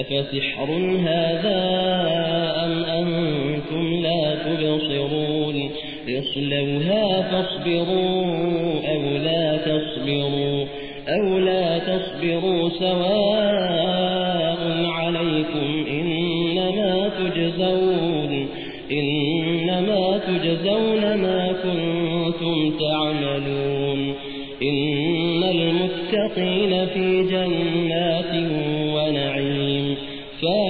أفسحر هذا أم أنتم لا تبصرون اصلوها فاصبروا أو لا تصبروا أو لا تصبروا سواء عليكم إنما تجزون إنما تجزون ما كنتم تعملون إن المتقين في جنات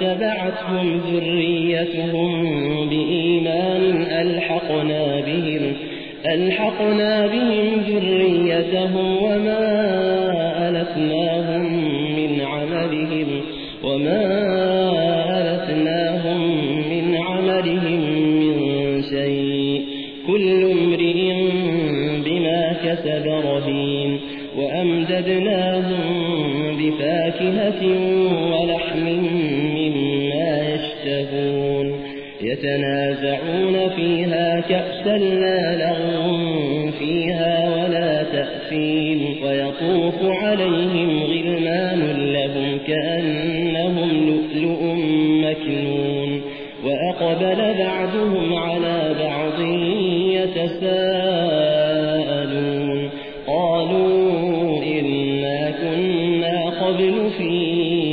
واتبعتهم ذريتهم بإيمان ألحقنا بهم ألحقنا بهم ذريتهم وما ألتناهم من عملهم وما ألتناهم من عملهم من شيء كل امرئ بما كسب رهين وأمددناهم بفاكهة ولحم يتنازعون فيها كأسا لا لغو فيها ولا تأثيم ويطوف عليهم غلمان لهم كأنهم لؤلؤ مكنون وأقبل بعضهم على بعض يتساءلون قالوا إنا كنا قبل في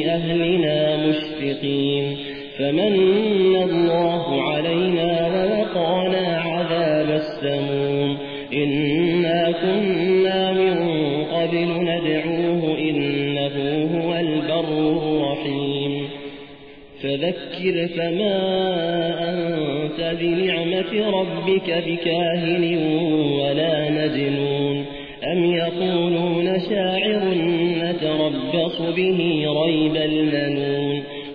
أهلنا مشفقين فمن الله علينا ووقانا عذاب السموم. إنا كنا من قبل ندعوه إنه هو البر الرحيم. فذكر فما أنت بنعمة ربك بكاهن ولا مجنون. أم يقولون شاعر نتربص به ريب المنون.